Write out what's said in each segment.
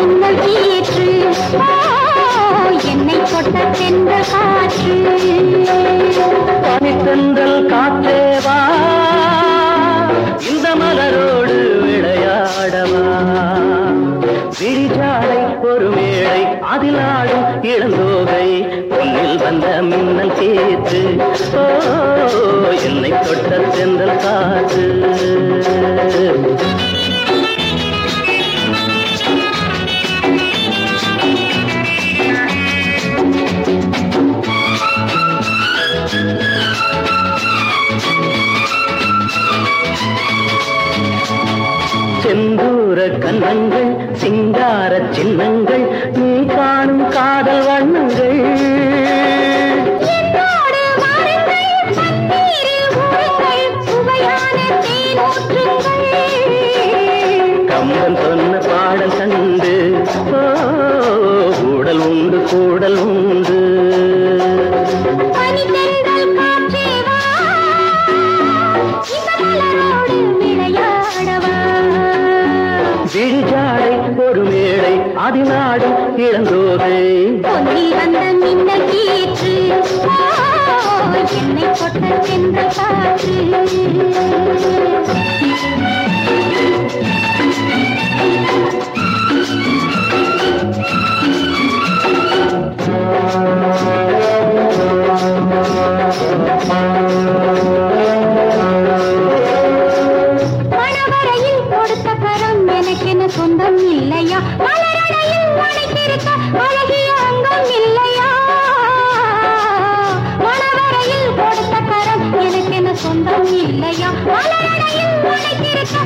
மின்னல் கீற்று என்னை தொட்ட சென்ற காற்று. பனித்தென்றல் காற்றேவா இந்த மலரோடு விளையாடவா. விழிஜாலை ஒரு மேடை அதில் ஆடும் இளந்தோகை பொன்னில் வந்த மின்னல் கேத்து ஓ என்னை தொட்ட செந்தல் காற்று. செந்தூர கன்னங்கள் சிங்கார சின்னங்கள் நீ காணும் காதல் வண்ணங்கள். ஒரு மேடை அதினாடும் இளந்தோகை வந்த மின்னல் கீற்று என்னை கொட்ட சென்ற காற்று. சொந்தம் இல்லையா? மலரடையில் மணித்திருக்க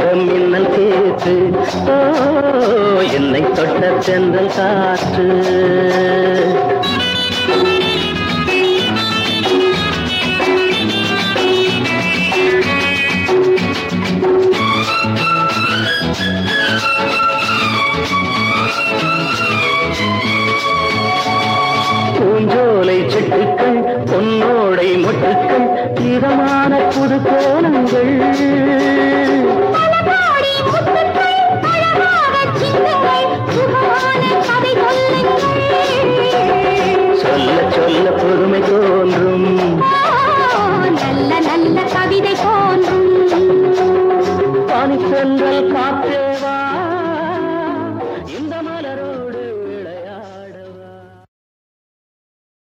பொன்னில் மின்னல் கேட்டு ஓ என்னை தொட்ட சென்றல் காற்று. பூஞ்சோலை செட்டுக்கள் பொன்னோடை மொட்டுக்கள் தீரமான புது கோலங்கள். நல்ல காத்தேவா